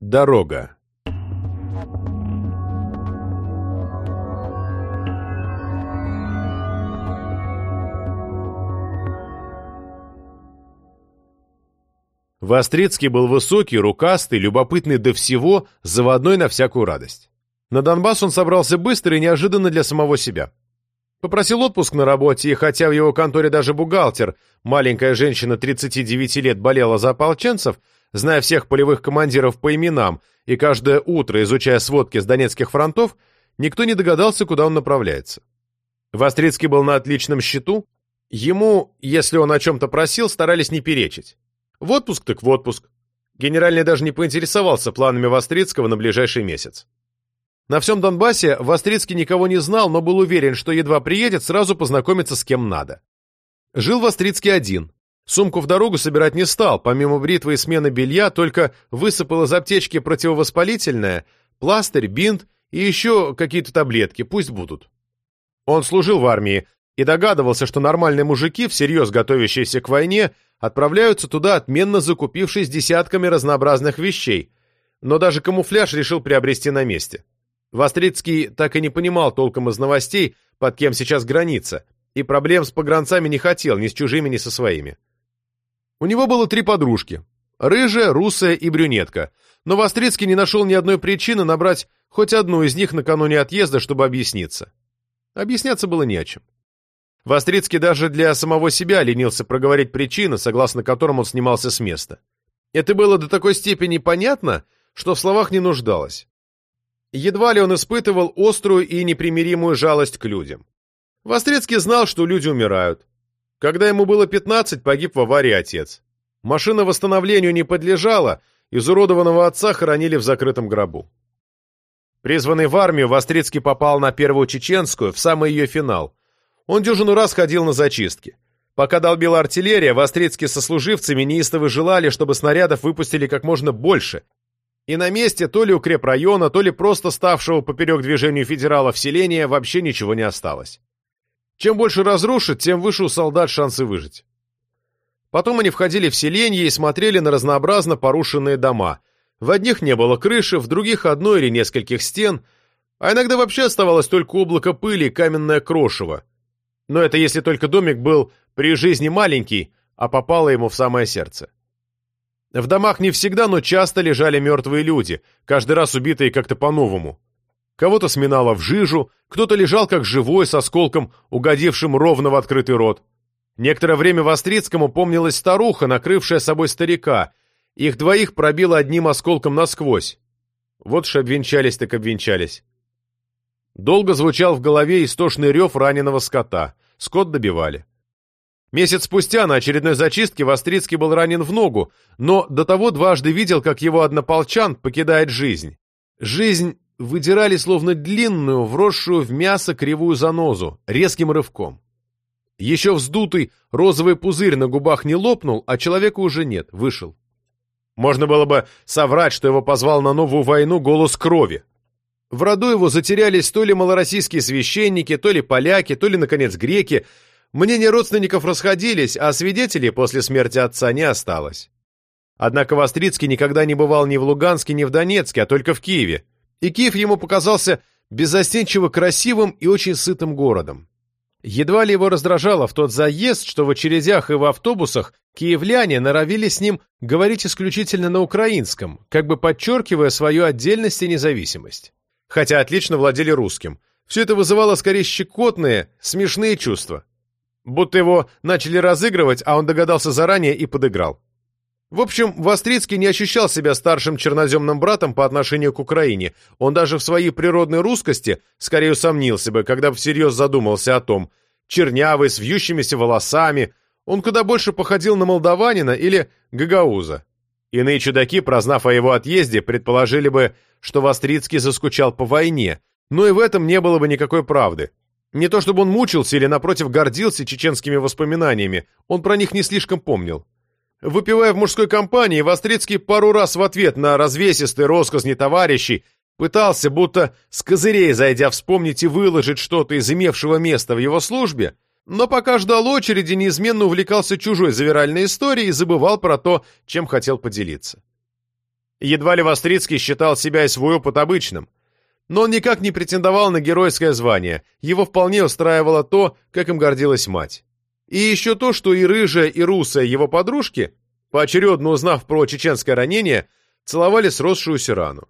Дорога. Вострицкий был высокий, рукастый, любопытный до всего, заводной на всякую радость. На Донбасс он собрался быстро и неожиданно для самого себя. Попросил отпуск на работе, и хотя в его конторе даже бухгалтер, маленькая женщина 39 лет, болела за ополченцев, зная всех полевых командиров по именам и каждое утро изучая сводки с донецких фронтов, никто не догадался, куда он направляется. Вострицкий был на отличном счету, ему, если он о чем-то просил, старались не перечить. В отпуск так в отпуск. Генеральный даже не поинтересовался планами Вострицкого на ближайший месяц. На всем Донбассе Вострицкий никого не знал, но был уверен, что едва приедет, сразу познакомиться с кем надо. Жил Вострицкий один. Сумку в дорогу собирать не стал, помимо бритвы и смены белья, только высыпал из аптечки противовоспалительное, пластырь, бинт и еще какие-то таблетки, пусть будут. Он служил в армии и догадывался, что нормальные мужики, всерьез готовящиеся к войне, отправляются туда, отменно закупившись десятками разнообразных вещей, но даже камуфляж решил приобрести на месте. Вострицкий так и не понимал толком из новостей, под кем сейчас граница, и проблем с погранцами не хотел ни с чужими, ни со своими. У него было три подружки – рыжая, русая и брюнетка, но Вострицкий не нашел ни одной причины набрать хоть одну из них накануне отъезда, чтобы объясниться. Объясняться было не о чем. Вострицкий даже для самого себя ленился проговорить причины, согласно которым он снимался с места. Это было до такой степени понятно, что в словах не нуждалось. Едва ли он испытывал острую и непримиримую жалость к людям. Вострецкий знал, что люди умирают. Когда ему было 15, погиб в аварии отец. Машина восстановлению не подлежала, изуродованного отца хоронили в закрытом гробу. Призванный в армию, Вострецкий попал на первую чеченскую, в самый ее финал. Он дюжину раз ходил на зачистки. Пока долбила артиллерия, Вострецкий со служивцами неистово желали, чтобы снарядов выпустили как можно больше, и на месте то ли укрепрайона, то ли просто ставшего поперек движению федералов селения вообще ничего не осталось. Чем больше разрушит, тем выше у солдат шансы выжить. Потом они входили в селение и смотрели на разнообразно порушенные дома. В одних не было крыши, в других одной или нескольких стен, а иногда вообще оставалось только облако пыли и каменное крошево. Но это если только домик был при жизни маленький, а попало ему в самое сердце. В домах не всегда, но часто лежали мертвые люди, каждый раз убитые как-то по-новому. Кого-то сминало в жижу, кто-то лежал как живой, с осколком, угодившим ровно в открытый рот. Некоторое время Вострицкому помнилась старуха, накрывшая собой старика. Их двоих пробило одним осколком насквозь. Вот ж обвенчались так обвенчались. Долго звучал в голове истошный рев раненого скота. Скот добивали. Месяц спустя на очередной зачистке Вострицкий был ранен в ногу, но до того дважды видел, как его однополчан покидает жизнь. Жизнь выдирали словно длинную, вросшую в мясо кривую занозу, резким рывком. Еще вздутый розовый пузырь на губах не лопнул, а человека уже нет, вышел. Можно было бы соврать, что его позвал на новую войну голос крови. В роду его затерялись то ли малороссийские священники, то ли поляки, то ли, наконец, греки, Мнения родственников расходились, а свидетелей после смерти отца не осталось. Однако Вострицкий никогда не бывал ни в Луганске, ни в Донецке, а только в Киеве. И Киев ему показался беззастенчиво красивым и очень сытым городом. Едва ли его раздражало в тот заезд, что в очередях и в автобусах киевляне норовили с ним говорить исключительно на украинском, как бы подчеркивая свою отдельность и независимость. Хотя отлично владели русским. Все это вызывало скорее щекотные, смешные чувства. Будто его начали разыгрывать, а он догадался заранее и подыграл. В общем, Вострицкий не ощущал себя старшим черноземным братом по отношению к Украине. Он даже в своей природной русскости скорее усомнился бы, когда всерьез задумался о том. Чернявый, с вьющимися волосами. Он куда больше походил на молдаванина или гагауза. Иные чудаки, прознав о его отъезде, предположили бы, что Вострицкий заскучал по войне, но и в этом не было бы никакой правды. Не то чтобы он мучился или, напротив, гордился чеченскими воспоминаниями, он про них не слишком помнил. Выпивая в мужской компании, Вострицкий пару раз в ответ на развесистый росказни товарищей пытался, будто с козырей зайдя вспомнить и выложить что-то из имевшего места в его службе, но пока ждал очереди, неизменно увлекался чужой завиральной историей и забывал про то, чем хотел поделиться. Едва ли Вострицкий считал себя и свой опыт обычным. Но он никак не претендовал на геройское звание, его вполне устраивало то, как им гордилась мать. И еще то, что и рыжая, и русая его подружки, поочередно узнав про чеченское ранение, целовали сросшуюся рану.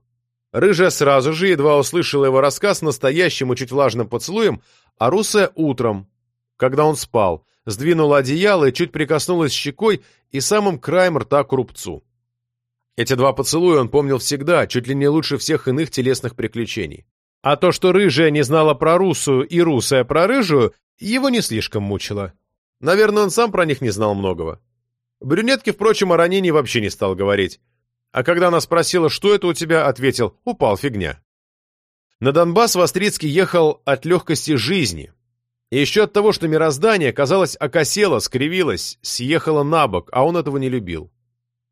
Рыжая сразу же, едва услышала его рассказ настоящим и чуть влажным поцелуем, а русая утром, когда он спал, сдвинула одеяло и чуть прикоснулась щекой и самым краем рта к рубцу. Эти два поцелуя он помнил всегда, чуть ли не лучше всех иных телесных приключений. А то, что рыжая не знала про русую и русая про рыжую, его не слишком мучило. Наверное, он сам про них не знал многого. Брюнетке, впрочем, о ранении вообще не стал говорить. А когда она спросила, что это у тебя, ответил «упал, фигня». На Донбасс Вострицкий ехал от легкости жизни. И еще от того, что мироздание, казалось, окосело, скривилось, съехало на бок, а он этого не любил.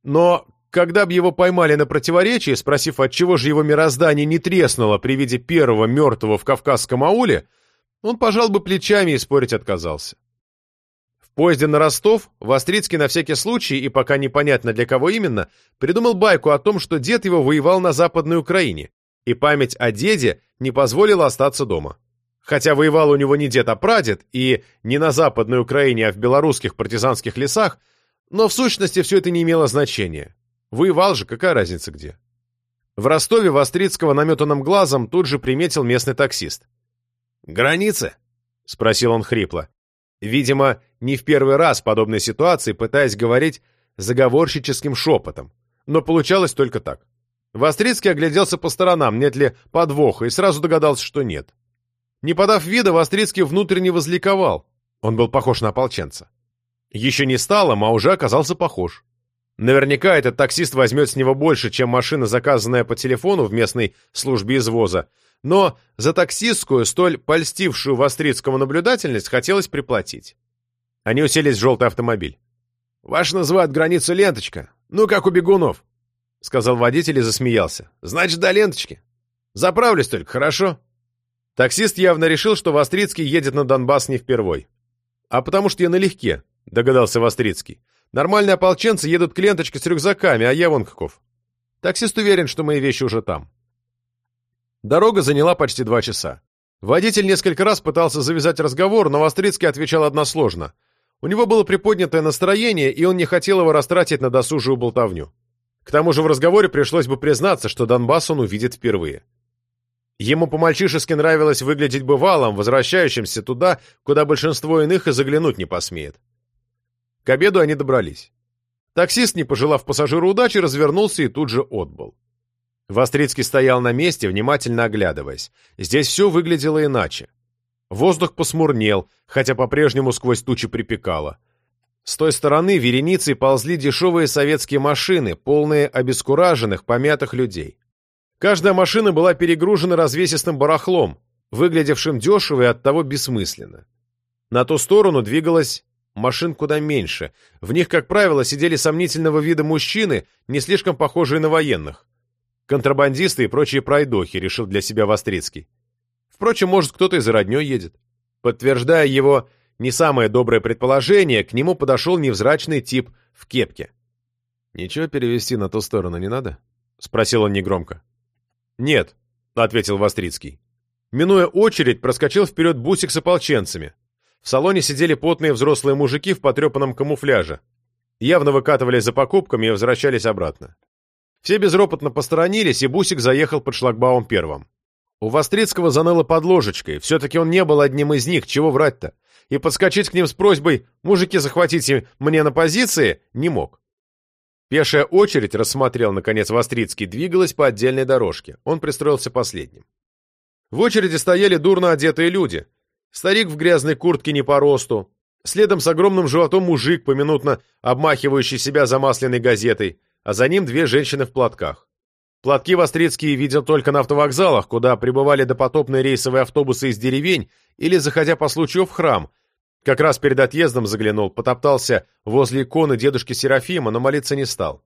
Но когда бы его поймали на противоречии, спросив, отчего же его мироздание не треснуло при виде первого мертвого в Кавказском ауле, он пожал бы плечами и спорить отказался. Поезде на Ростов Вострицкий на всякий случай, и пока непонятно для кого именно, придумал байку о том, что дед его воевал на Западной Украине, и память о деде не позволила остаться дома. Хотя воевал у него не дед, а прадед, и не на Западной Украине, а в белорусских партизанских лесах, но в сущности все это не имело значения. Воевал же, какая разница где. В Ростове Вострицкого наметанным глазом тут же приметил местный таксист. «Границы?» — спросил он хрипло. Видимо, не в первый раз в подобной ситуации, пытаясь говорить заговорщическим шепотом. Но получалось только так. Вострицкий огляделся по сторонам, нет ли подвоха, и сразу догадался, что нет. Не подав вида, Вострицкий внутренне возликовал. Он был похож на ополченца. Еще не стало, а уже оказался похож. Наверняка этот таксист возьмет с него больше, чем машина, заказанная по телефону в местной службе извоза. Но за таксистскую, столь польстившую Вострицкому наблюдательность, хотелось приплатить. Они уселись в желтый автомобиль. «Ваш называют границу ленточка. Ну, как у бегунов», — сказал водитель и засмеялся. «Значит, до ленточки. Заправлюсь только, хорошо?» Таксист явно решил, что Вострицкий едет на Донбасс не впервой. «А потому что я налегке», — догадался Вострицкий. Нормальные ополченцы едут к ленточке с рюкзаками, а я вон каков. Таксист уверен, что мои вещи уже там. Дорога заняла почти два часа. Водитель несколько раз пытался завязать разговор, но Вострицкий отвечал односложно. У него было приподнятое настроение, и он не хотел его растратить на досужую болтовню. К тому же в разговоре пришлось бы признаться, что Донбасс он увидит впервые. Ему по-мальчишески нравилось выглядеть бывалым, возвращающимся туда, куда большинство иных и заглянуть не посмеет. К обеду они добрались. Таксист, не пожелав пассажиру удачи, развернулся и тут же отбыл. Вострицкий стоял на месте, внимательно оглядываясь. Здесь все выглядело иначе. Воздух посмурнел, хотя по-прежнему сквозь тучи припекало. С той стороны вереницей ползли дешевые советские машины, полные обескураженных, помятых людей. Каждая машина была перегружена развесистым барахлом, выглядевшим дешево и оттого бессмысленно. На ту сторону двигалась Машин куда меньше. В них, как правило, сидели сомнительного вида мужчины, не слишком похожие на военных. Контрабандисты и прочие пройдохи, решил для себя Вострицкий. Впрочем, может, кто-то из роднёй едет. Подтверждая его не самое доброе предположение, к нему подошел невзрачный тип в кепке. «Ничего перевести на ту сторону не надо?» — спросил он негромко. «Нет», — ответил Вострицкий. Минуя очередь, проскочил вперед бусик с ополченцами. В салоне сидели потные взрослые мужики в потрепанном камуфляже. Явно выкатывались за покупками и возвращались обратно. Все безропотно посторонились, и Бусик заехал под шлагбаум первым. У Вострицкого заныло под ложечкой, все-таки он не был одним из них, чего врать-то. И подскочить к ним с просьбой «Мужики, захватите мне на позиции» не мог. Пешая очередь, рассмотрел, наконец, Вострицкий, двигалась по отдельной дорожке. Он пристроился последним. В очереди стояли дурно одетые люди — Старик в грязной куртке не по росту. Следом с огромным животом мужик, поминутно обмахивающий себя замасленной газетой, а за ним две женщины в платках. Платки Вострецкий видел только на автовокзалах, куда прибывали допотопные рейсовые автобусы из деревень или, заходя по случаю, в храм. Как раз перед отъездом заглянул, потоптался возле иконы дедушки Серафима, но молиться не стал.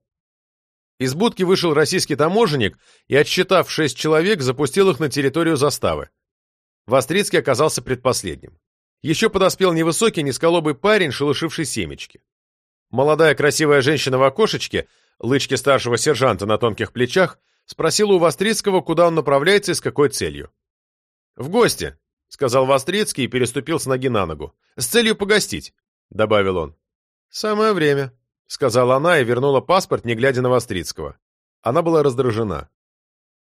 Из будки вышел российский таможенник и, отсчитав шесть человек, запустил их на территорию заставы. Вострицкий оказался предпоследним. Еще подоспел невысокий, низколобый парень, шелушивший семечки. Молодая красивая женщина в окошечке лычки старшего сержанта на тонких плечах, спросила у Вострицкого, куда он направляется и с какой целью. «В гости», — сказал Вострицкий и переступил с ноги на ногу. «С целью погостить», — добавил он. «Самое время», — сказала она и вернула паспорт, не глядя на Вострицкого. Она была раздражена.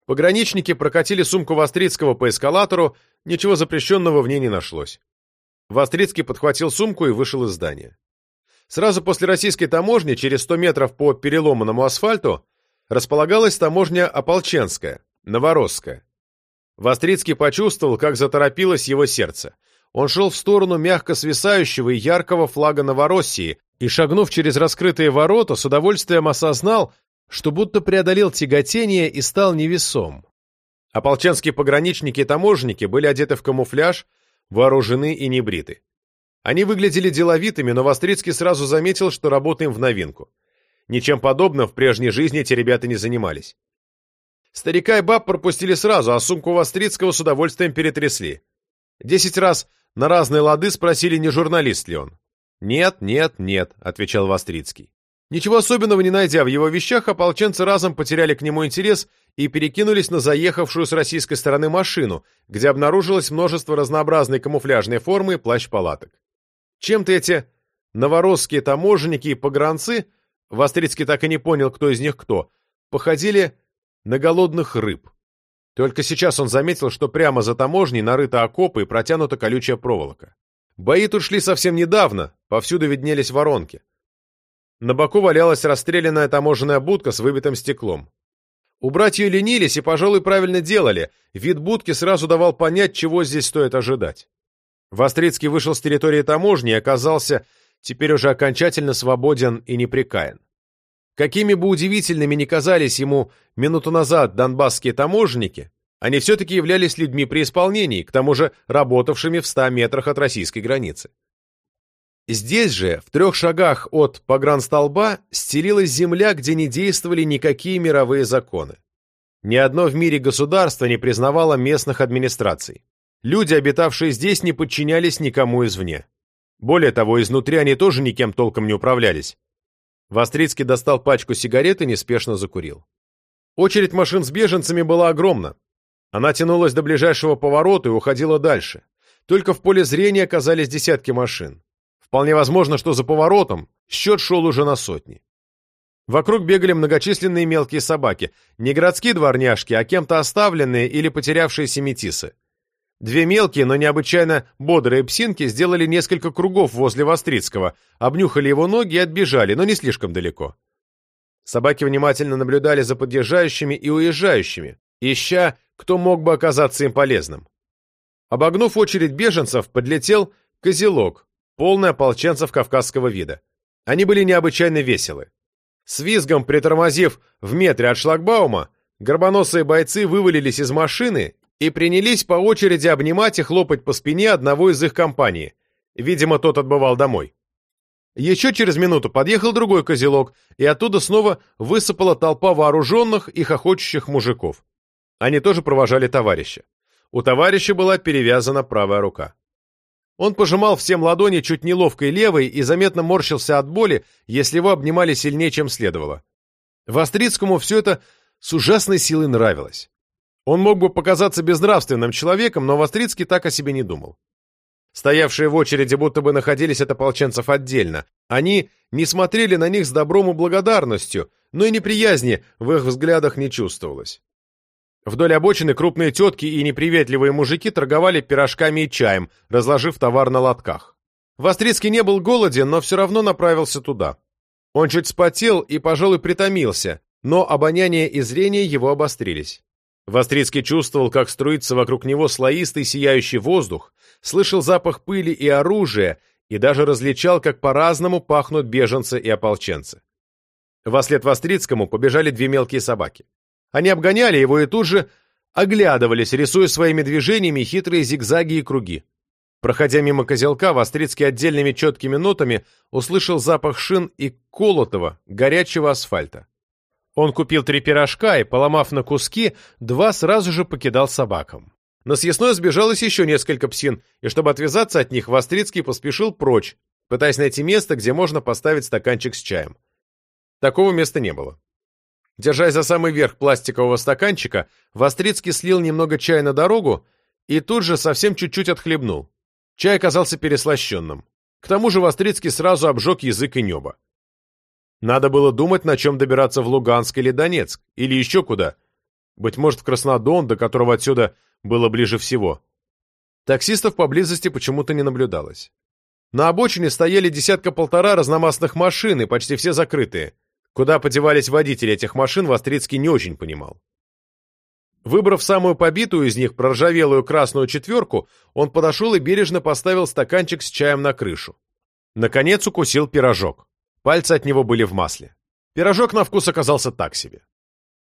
Пограничники прокатили сумку Вострицкого по эскалатору, ничего запрещенного в ней не нашлось. Вострицкий подхватил сумку и вышел из здания. Сразу после российской таможни, через 100 метров по переломанному асфальту, располагалась таможня Ополченская, Новоросская. Вострицкий почувствовал, как заторопилось его сердце. Он шел в сторону мягко свисающего и яркого флага Новороссии и, шагнув через раскрытые ворота, с удовольствием осознал, что будто преодолел тяготение и стал невесом. Ополченские пограничники и таможенники были одеты в камуфляж, вооружены и небриты. Они выглядели деловитыми, но Вострицкий сразу заметил, что работаем в новинку. Ничем подобным в прежней жизни эти ребята не занимались. Старика и баб пропустили сразу, а сумку Вострицкого с удовольствием перетрясли. Десять раз на разные лады спросили, не журналист ли он. «Нет, нет, нет», — отвечал Вострицкий. Ничего особенного не найдя в его вещах, ополченцы разом потеряли к нему интерес и перекинулись на заехавшую с российской стороны машину, где обнаружилось множество разнообразной камуфляжной формы и плащ-палаток. Чем-то эти новоросские таможенники и погранцы, Вострицкий так и не понял, кто из них кто, походили на голодных рыб. Только сейчас он заметил, что прямо за таможней нарыты окопы и протянута колючая проволока. Бои тут шли совсем недавно, повсюду виднелись воронки. На боку валялась расстрелянная таможенная будка с выбитым стеклом. Убрать ее ленились и, пожалуй, правильно делали. Вид будки сразу давал понять, чего здесь стоит ожидать. Вострицкий вышел с территории таможни и оказался теперь уже окончательно свободен и непрекаян. Какими бы удивительными ни казались ему минуту назад донбасские таможенники, они все-таки являлись людьми при исполнении, к тому же работавшими в ста метрах от российской границы. Здесь же, в трех шагах от погранстолба, стелилась земля, где не действовали никакие мировые законы. Ни одно в мире государство не признавало местных администраций. Люди, обитавшие здесь, не подчинялись никому извне. Более того, изнутри они тоже никем толком не управлялись. Вострицкий достал пачку сигарет и неспешно закурил. Очередь машин с беженцами была огромна. Она тянулась до ближайшего поворота и уходила дальше. Только в поле зрения оказались десятки машин. Вполне возможно, что за поворотом счет шел уже на сотни. Вокруг бегали многочисленные мелкие собаки, не городские дворняжки, а кем-то оставленные или потерявшиеся метисы. Две мелкие, но необычайно бодрые псинки сделали несколько кругов возле Вострицкого, обнюхали его ноги и отбежали, но не слишком далеко. Собаки внимательно наблюдали за подъезжающими и уезжающими, ища, кто мог бы оказаться им полезным. Обогнув очередь беженцев, подлетел козелок, полный ополченцев кавказского вида. Они были необычайно веселы. С визгом притормозив в метре от шлагбаума, горбоносые бойцы вывалились из машины и принялись по очереди обнимать и хлопать по спине одного из их компании. Видимо, тот отбывал домой. Еще через минуту подъехал другой козелок, и оттуда снова высыпала толпа вооруженных и хохочущих мужиков. Они тоже провожали товарища. У товарища была перевязана правая рука. Он пожимал всем ладони чуть неловкой левой и заметно морщился от боли, если его обнимали сильнее, чем следовало. Вострицкому все это с ужасной силой нравилось. Он мог бы показаться безнравственным человеком, но Вострицкий так о себе не думал. Стоявшие в очереди будто бы находились от ополченцев отдельно. Они не смотрели на них с добром и благодарностью, но и неприязни в их взглядах не чувствовалось. Вдоль обочины крупные тетки и неприветливые мужики торговали пирожками и чаем, разложив товар на лотках. Вострицкий не был голоден, но все равно направился туда. Он чуть спотел и, пожалуй, притомился, но обоняние и зрение его обострились. Вострицкий чувствовал, как струится вокруг него слоистый сияющий воздух, слышал запах пыли и оружия и даже различал, как по-разному пахнут беженцы и ополченцы. Вослед Вострицкому побежали две мелкие собаки. Они обгоняли его и тут же оглядывались, рисуя своими движениями хитрые зигзаги и круги. Проходя мимо козелка, Вострицкий отдельными четкими нотами услышал запах шин и колотого, горячего асфальта. Он купил три пирожка и, поломав на куски, два сразу же покидал собакам. На съестное сбежалось еще несколько псин, и чтобы отвязаться от них, Вострицкий поспешил прочь, пытаясь найти место, где можно поставить стаканчик с чаем. Такого места не было. Держась за самый верх пластикового стаканчика, Вострицкий слил немного чая на дорогу и тут же совсем чуть-чуть отхлебнул. Чай оказался переслащенным. К тому же Вострицкий сразу обжег язык и небо. Надо было думать, на чем добираться в Луганск или Донецк, или еще куда. Быть может, в Краснодон, до которого отсюда было ближе всего. Таксистов поблизости почему-то не наблюдалось. На обочине стояли десятка-полтора разномастных машин, и почти все закрытые. Куда подевались водители этих машин, Вострицкий не очень понимал. Выбрав самую побитую из них, проржавелую красную четверку, он подошел и бережно поставил стаканчик с чаем на крышу. Наконец укусил пирожок. Пальцы от него были в масле. Пирожок на вкус оказался так себе.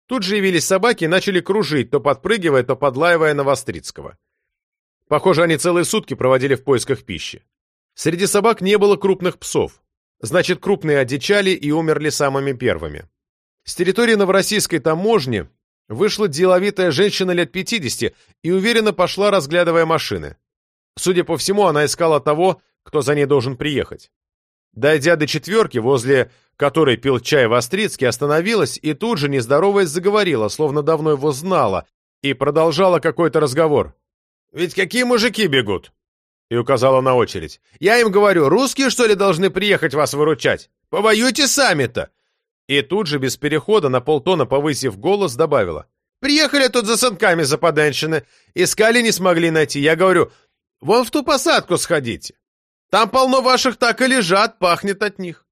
Тут же явились собаки и начали кружить, то подпрыгивая, то подлаивая на Вострицкого. Похоже, они целые сутки проводили в поисках пищи. Среди собак не было крупных псов. Значит, крупные одичали и умерли самыми первыми. С территории новороссийской таможни Вышла деловитая женщина лет 50 и уверенно пошла, разглядывая машины. Судя по всему, она искала того, кто за ней должен приехать. Дойдя до четверки, возле которой пил чай Вострицкий, остановилась и тут же, нездороваясь, заговорила, словно давно его знала, и продолжала какой-то разговор. «Ведь какие мужики бегут?» И указала на очередь. «Я им говорю, русские, что ли, должны приехать вас выручать? Повоюйте сами-то! И тут же, без перехода, на полтона повысив голос, добавила. «Приехали тут за сынками западенщины. Искали, не смогли найти. Я говорю, вон в ту посадку сходите. Там полно ваших так и лежат, пахнет от них».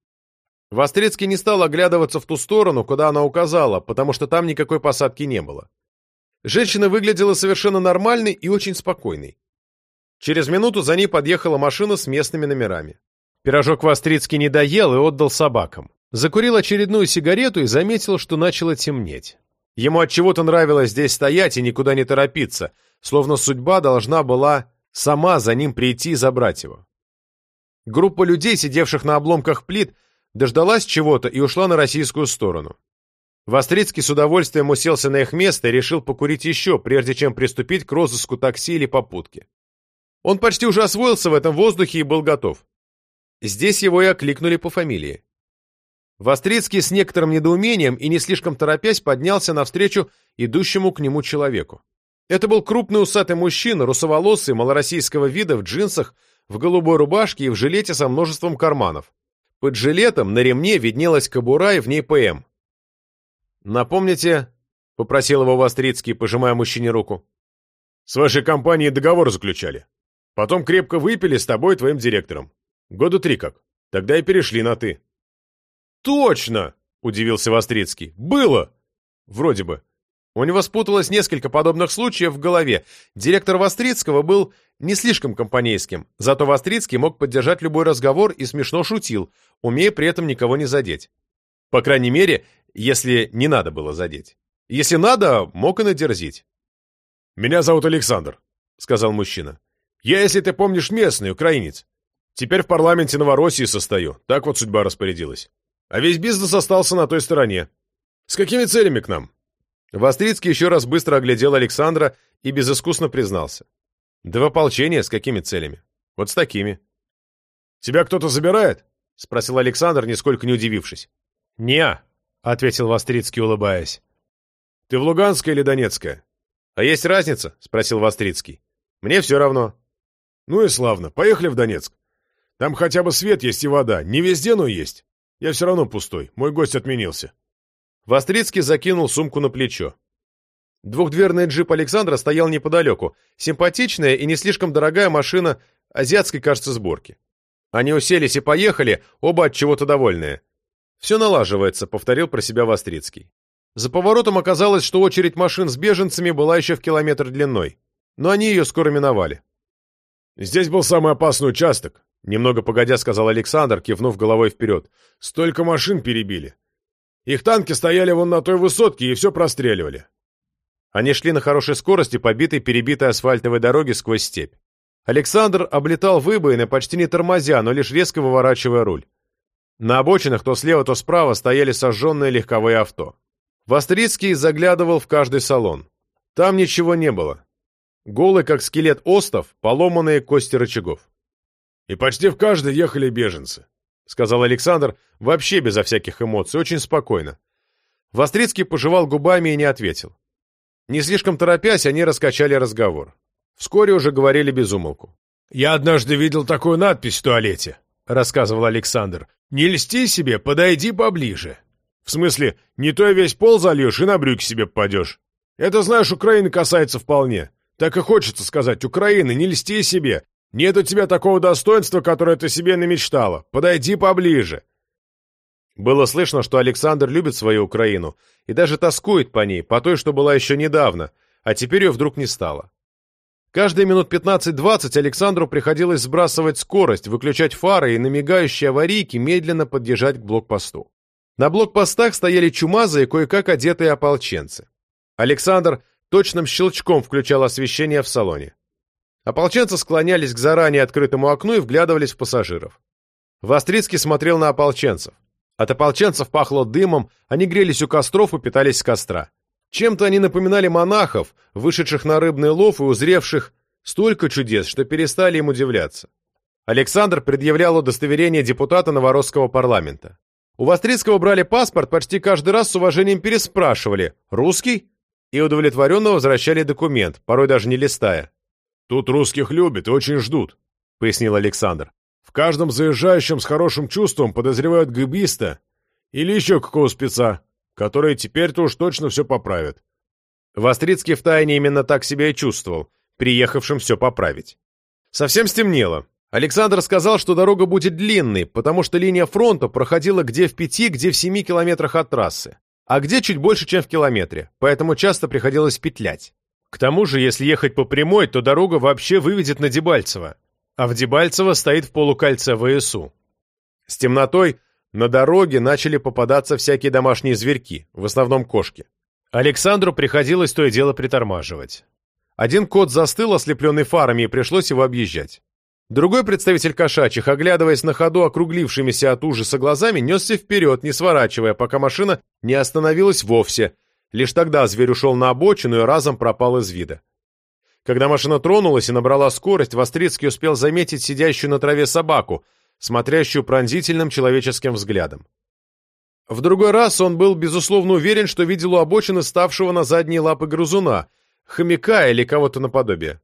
Вострецкий не стал оглядываться в ту сторону, куда она указала, потому что там никакой посадки не было. Женщина выглядела совершенно нормальной и очень спокойной. Через минуту за ней подъехала машина с местными номерами. Пирожок Вострицкий не доел и отдал собакам. Закурил очередную сигарету и заметил, что начало темнеть. Ему от чего то нравилось здесь стоять и никуда не торопиться, словно судьба должна была сама за ним прийти и забрать его. Группа людей, сидевших на обломках плит, дождалась чего-то и ушла на российскую сторону. Вострицкий с удовольствием уселся на их место и решил покурить еще, прежде чем приступить к розыску такси или попутки. Он почти уже освоился в этом воздухе и был готов. Здесь его и окликнули по фамилии. Вострицкий с некоторым недоумением и не слишком торопясь поднялся навстречу идущему к нему человеку. Это был крупный усатый мужчина, русоволосый, малороссийского вида, в джинсах, в голубой рубашке и в жилете со множеством карманов. Под жилетом на ремне виднелась кобура и в ней ПМ. «Напомните», — попросил его Вострицкий, пожимая мужчине руку. «С вашей компанией договор заключали. Потом крепко выпили с тобой и твоим директором. Года три как. Тогда и перешли на «ты». «Точно!» — удивился Вострицкий. «Было!» «Вроде бы». У него спуталось несколько подобных случаев в голове. Директор Вострицкого был не слишком компанейским, зато Вострицкий мог поддержать любой разговор и смешно шутил, умея при этом никого не задеть. По крайней мере, если не надо было задеть. Если надо, мог и надерзить. «Меня зовут Александр», — сказал мужчина. «Я, если ты помнишь, местный, украинец. Теперь в парламенте Новороссии состою. Так вот судьба распорядилась». А весь бизнес остался на той стороне. С какими целями к нам?» Вострицкий еще раз быстро оглядел Александра и безыскусно признался. «Да в ополчение с какими целями? Вот с такими». «Тебя кто-то забирает?» — спросил Александр, нисколько не удивившись. «Не-а», ответил Вострицкий, улыбаясь. «Ты в Луганское или Донецкое?» «А есть разница?» — спросил Вострицкий. «Мне все равно». «Ну и славно. Поехали в Донецк. Там хотя бы свет есть и вода. Не везде, но есть. Я все равно пустой. Мой гость отменился. Вострицкий закинул сумку на плечо. Двухдверный джип Александра стоял неподалеку. Симпатичная и не слишком дорогая машина азиатской, кажется, сборки. Они уселись и поехали, оба от чего-то довольные. «Все налаживается», — повторил про себя Вострицкий. За поворотом оказалось, что очередь машин с беженцами была еще в километр длиной. Но они ее скоро миновали. «Здесь был самый опасный участок», Немного погодя, сказал Александр, кивнув головой вперед. «Столько машин перебили. Их танки стояли вон на той высотке и все простреливали». Они шли на хорошей скорости по битой перебитой асфальтовой дороге сквозь степь. Александр облетал выбоины, почти не тормозя, но лишь резко выворачивая руль. На обочинах то слева, то справа стояли сожженные легковые авто. Вострицкий заглядывал в каждый салон. Там ничего не было. Голый, как скелет остов, поломанные кости рычагов. И почти в каждой ехали беженцы. — сказал Александр, вообще безо всяких эмоций, очень спокойно. Вострицкий пожевал губами и не ответил. Не слишком торопясь, они раскачали разговор. Вскоре уже говорили без умолку. «Я однажды видел такую надпись в туалете», — рассказывал Александр. «Не льсти себе, подойди поближе». В смысле, не то весь пол зальешь и на брюки себе попадешь. Это, знаешь, Украины касается вполне. Так и хочется сказать, Украина, не льсти себе. Нет у тебя такого достоинства, которое ты себе намечтала. Подойди поближе. Было слышно, что Александр любит свою Украину и даже тоскует по ней, по той, что была еще недавно, а теперь ее вдруг не стало. Каждые минут 15-20 Александру приходилось сбрасывать скорость, выключать фары и на мигающие аварийки медленно подъезжать к блокпосту. На блокпостах стояли чумазые, кое-как одетые ополченцы. Александр точным щелчком включал освещение в салоне. Ополченцы склонялись к заранее открытому окну и вглядывались в пассажиров. Вострицкий смотрел на ополченцев. От ополченцев пахло дымом, они грелись у костров и питались с костра. Чем-то они напоминали монахов, вышедших на рыбный лов и узревших столько чудес, что перестали им удивляться. Александр предъявлял удостоверение депутата Новоросского парламента. У Вострицкого брали паспорт, почти каждый раз с уважением переспрашивали «Русский?» И удовлетворенно возвращали документ, порой даже не листая. «Тут русских любят и очень ждут», — пояснил Александр. «В каждом заезжающем с хорошим чувством подозревают гибиста или еще какого спеца, которые теперь-то уж точно все поправят. Вострицкий втайне именно так себя и чувствовал, приехавшим все поправить. Совсем стемнело. Александр сказал, что дорога будет длинной, потому что линия фронта проходила где в пяти, где в семи километрах от трассы, а где чуть больше, чем в километре, поэтому часто приходилось петлять. К тому же, если ехать по прямой, то дорога вообще выведет на Дебальцево, а в Дебальцево стоит в полукольце ВСУ. С темнотой на дороге начали попадаться всякие домашние зверьки, в основном кошки. Александру приходилось то и дело притормаживать. Один кот застыл, ослепленный фарами, и пришлось его объезжать. Другой представитель кошачьих, оглядываясь на ходу округлившимися от ужаса глазами, несся вперед, не сворачивая, пока машина не остановилась вовсе. Лишь тогда зверь ушел на обочину и разом пропал из вида. Когда машина тронулась и набрала скорость, Вострицкий успел заметить сидящую на траве собаку, смотрящую пронзительным человеческим взглядом. В другой раз он был, безусловно, уверен, что видел у обочины ставшего на задние лапы грызуна, хомяка или кого-то наподобие.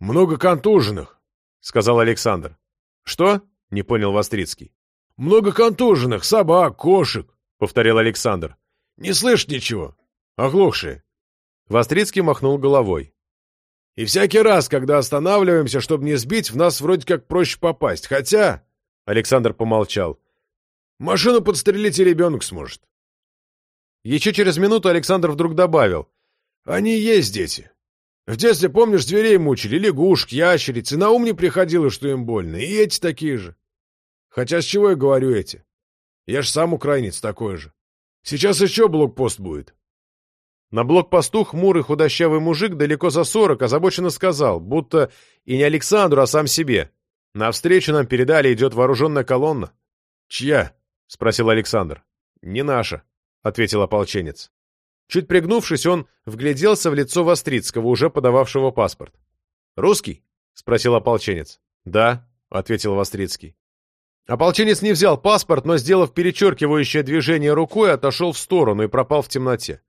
«Много контуженных», — сказал Александр. «Что?» — не понял Вострицкий. «Много контуженных, собак, кошек», — повторил Александр. «Не слышь ничего. Оглохшие». Вострицкий махнул головой. «И всякий раз, когда останавливаемся, чтобы не сбить, в нас вроде как проще попасть. Хотя...» Александр помолчал. «Машину подстрелить и ребенок сможет». Еще через минуту Александр вдруг добавил. «Они есть дети. В детстве, помнишь, зверей мучили, лягушек, ящериц, и на ум не приходило, что им больно. И эти такие же. Хотя с чего я говорю эти? Я ж сам украинец такой же. Сейчас еще блокпост будет». На блокпосту хмурый худощавый мужик далеко за сорок озабоченно сказал, будто и не Александру, а сам себе. Навстречу нам передали, идет вооруженная колонна. «Чья?» — спросил Александр. «Не наша», — ответил ополченец. Чуть пригнувшись, он вгляделся в лицо Вострицкого, уже подававшего паспорт. «Русский?» — спросил ополченец. «Да», — ответил Вострицкий. Ополченец не взял паспорт, но, сделав перечеркивающее движение рукой, отошел в сторону и пропал в темноте.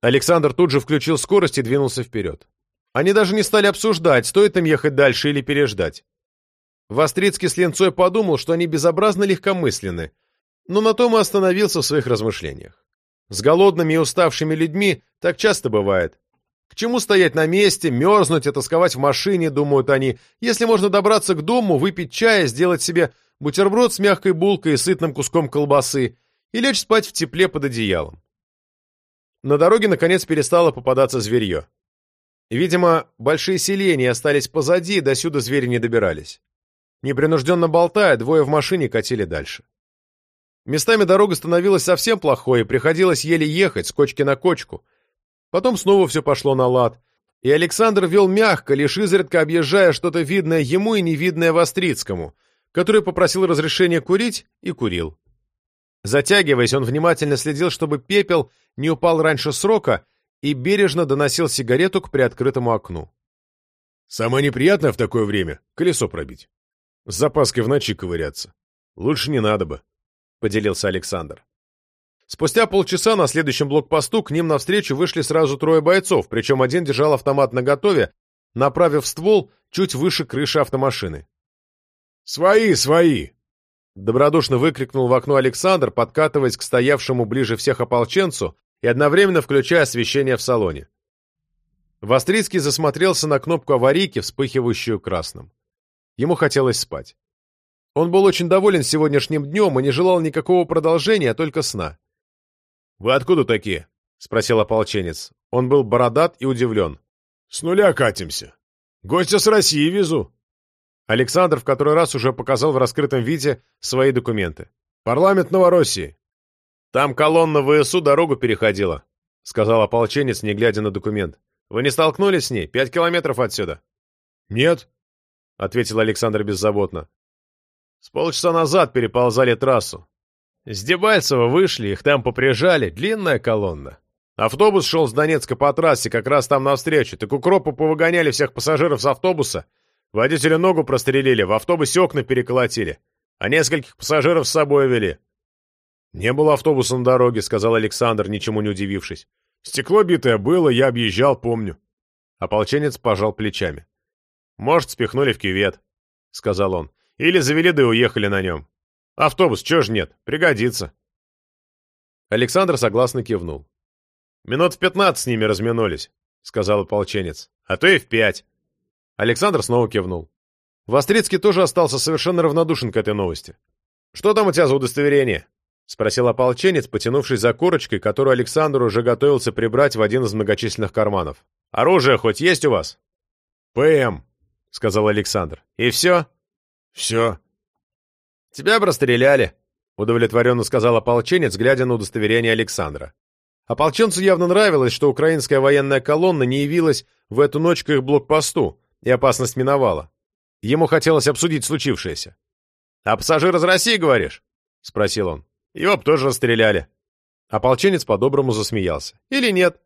Александр тут же включил скорость и двинулся вперед. Они даже не стали обсуждать, стоит им ехать дальше или переждать. Вострицкий с Ленцой подумал, что они безобразно легкомысленны, но на том и остановился в своих размышлениях. С голодными и уставшими людьми так часто бывает. К чему стоять на месте, мерзнуть и тосковать в машине, думают они, если можно добраться к дому, выпить чая, сделать себе бутерброд с мягкой булкой и сытным куском колбасы и лечь спать в тепле под одеялом. На дороге, наконец, перестало попадаться зверье. Видимо, большие селения остались позади, до сюда звери не добирались. Непринужденно болтая, двое в машине катили дальше. Местами дорога становилась совсем плохой, и приходилось еле ехать с кочки на кочку. Потом снова все пошло на лад, и Александр вел мягко, лишь изредка объезжая что-то видное ему и невидное Вострицкому, который попросил разрешения курить и курил. Затягиваясь, он внимательно следил, чтобы пепел не упал раньше срока, и бережно доносил сигарету к приоткрытому окну. «Самое неприятное в такое время — колесо пробить. С запаской в ночи ковыряться. Лучше не надо бы, — поделился Александр. Спустя полчаса на следующем блокпосту к ним навстречу вышли сразу трое бойцов, причем один держал автомат наготове, направив ствол чуть выше крыши автомашины. «Свои, свои!» Добродушно выкрикнул в окно Александр, подкатываясь к стоявшему ближе всех ополченцу и одновременно включая освещение в салоне. Вострицкий засмотрелся на кнопку аварийки, вспыхивающую красным. Ему хотелось спать. Он был очень доволен сегодняшним днем и не желал никакого продолжения, а только сна. «Вы откуда такие?» — спросил ополченец. Он был бородат и удивлен. «С нуля катимся. Гостя с России везу». Александр в который раз уже показал в раскрытом виде свои документы. «Парламент Новороссии». «Там колонна ВСУ дорогу переходила», — сказал ополченец, не глядя на документ. «Вы не столкнулись с ней? Пять километров отсюда». «Нет», — ответил Александр беззаботно. «С полчаса назад переползали трассу. С Дебальцева вышли, их там поприжали, длинная колонна. Автобус шел с Донецка по трассе, как раз там навстречу, так укропу повыгоняли всех пассажиров с автобуса, Водителя ногу прострелили, в автобусе окна переколотили, а нескольких пассажиров с собой вели. «Не было автобуса на дороге», — сказал Александр, ничему не удивившись. «Стекло битое было, я объезжал, помню». Ополченец пожал плечами. «Может, спихнули в кювет», — сказал он. «Или завели да и уехали на нем. Автобус, чё ж нет, пригодится». Александр согласно кивнул. «Минут в пятнадцать с ними разминулись», — сказал ополченец. «А то и в пять». Александр снова кивнул. Вострицкий тоже остался совершенно равнодушен к этой новости. «Что там у тебя за удостоверение?» — спросил ополченец, потянувшись за корочкой, которую Александр уже готовился прибрать в один из многочисленных карманов. «Оружие хоть есть у вас?» «ПМ», — сказал Александр. «И все?» «Все». «Тебя бы расстреляли», — удовлетворенно сказал ополченец, глядя на удостоверение Александра. Ополченцу явно нравилось, что украинская военная колонна не явилась в эту ночь к их блокпосту, и опасность миновала. Ему хотелось обсудить случившееся. «А пассажир из России, говоришь?» — спросил он. «Его б тоже расстреляли». Ополченец по-доброму засмеялся. «Или нет?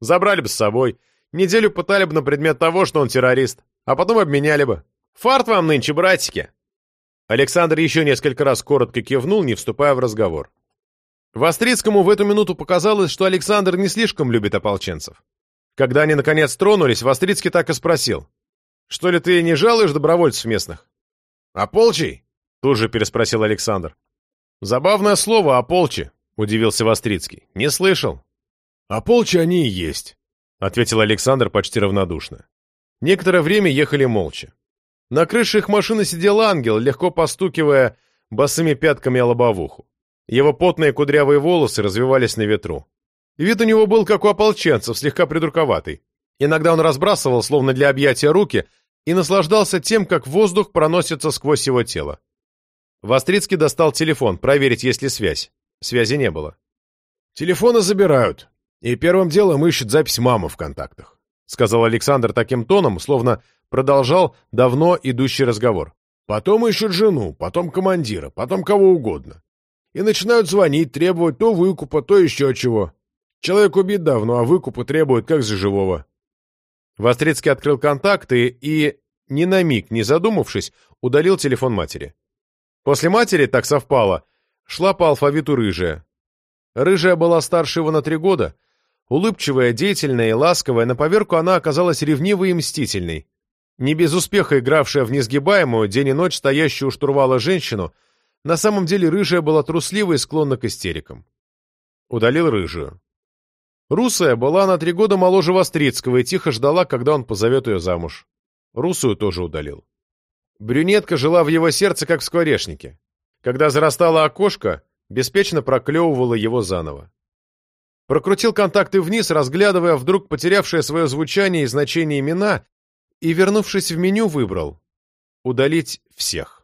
Забрали бы с собой. Неделю пытали бы на предмет того, что он террорист. А потом обменяли бы. Фарт вам нынче, братики!» Александр еще несколько раз коротко кивнул, не вступая в разговор. Вострицкому в эту минуту показалось, что Александр не слишком любит ополченцев. Когда они наконец тронулись, Вострицкий так и спросил. Что ли ты не жалуешь добровольцев местных? А полчий? Тут же переспросил Александр. Забавное слово «ополчи», — удивился Вострицкий. Не слышал. А полчи они и есть, — ответил Александр почти равнодушно. Некоторое время ехали молча. На крыше их машины сидел ангел, легко постукивая босыми пятками о лобовуху. Его потные кудрявые волосы развивались на ветру. Вид у него был, как у ополченцев, слегка придурковатый. Иногда он разбрасывал, словно для объятия руки, и наслаждался тем, как воздух проносится сквозь его тело. Вострицкий достал телефон, проверить, есть ли связь. Связи не было. «Телефоны забирают, и первым делом ищут запись мамы в контактах», сказал Александр таким тоном, словно продолжал давно идущий разговор. «Потом ищут жену, потом командира, потом кого угодно. И начинают звонить, требовать то выкупа, то еще чего. Человек убит давно, а выкупа требуют как за живого. Вострецкий открыл контакты и, ни на миг не задумавшись, удалил телефон матери. После матери, так совпало, шла по алфавиту рыжая. Рыжая была старше его на три года. Улыбчивая, деятельная и ласковая, на поверку она оказалась ревнивой и мстительной. Не без успеха игравшая в несгибаемую, день и ночь стоящую у штурвала женщину, на самом деле рыжая была труслива и склонна к истерикам. Удалил рыжую. Русая была на три года моложе Вострицкого и тихо ждала, когда он позовет ее замуж. Русую тоже удалил. Брюнетка жила в его сердце, как в скворечнике. Когда зарастало окошко, беспечно проклевывала его заново. Прокрутил контакты вниз, разглядывая вдруг потерявшее свое звучание и значение имена, и, вернувшись в меню, выбрал «Удалить всех».